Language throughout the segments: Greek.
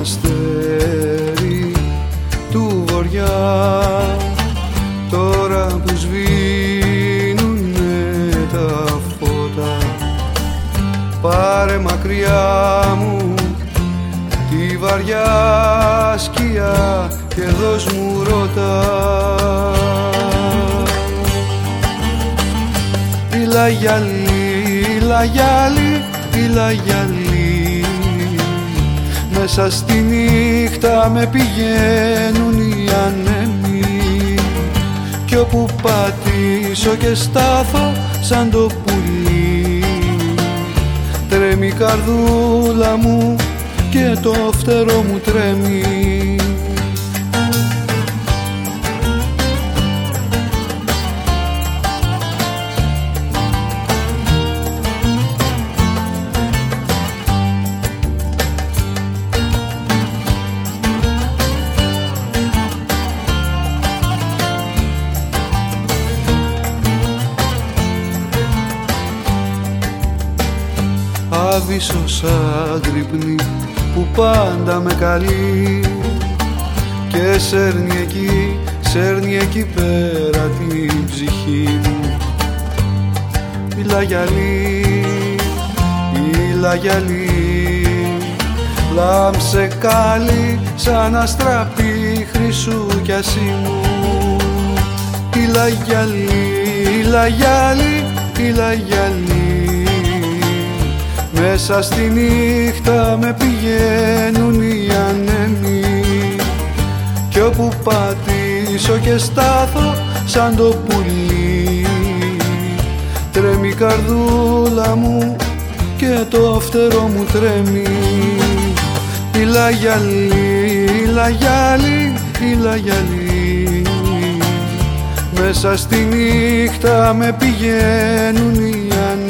αστέρι του βοριά. Τώρα που σβήνουνε τα φώτα πάρε μακριά μου τη βαριά σκιά και δώσ' μου ρώτα Πήλα γυαλί, πήλα γυαλί, πήλα γυαλί μέσα στη νύχτα με πηγαίνουν οι ανέμοι κι όπου πατήσω και στάθω σαν το πουλί τρέμει η καρδούλα μου και το φτερό μου τρέμει Άβυσσος άγρυπνη που πάντα με καλεί. Και σέρνει εκεί, σέρνει εκεί πέρα την ψυχή μου. Μιλά γυαλί, μιλά γυαλί. Λάμψε κάλλη σαν αστραπή χρυσού κι ασίμου Μιλά γυαλί, μιλά γυαλί, μιλά γυαλί μέσα στη νύχτα με πηγαίνουν οι ανέμοι Κι όπου πατήσω και στάθω σαν το πουλί Τρέμει η καρδούλα μου και το φτερό μου τρέμει. Ήλα γυαλί, ήλα γυαλί, ήλα γυαλί Μέσα στη νύχτα με πηγαίνουν οι ανέμοι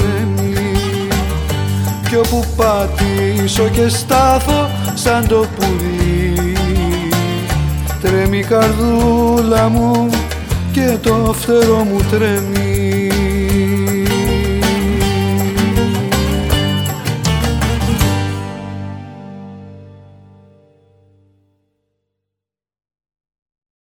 κι όπου πατήσω και στάθω σαν το πουλί. Τρέμει η καρδούλα μου και το φτερό μου τρέμει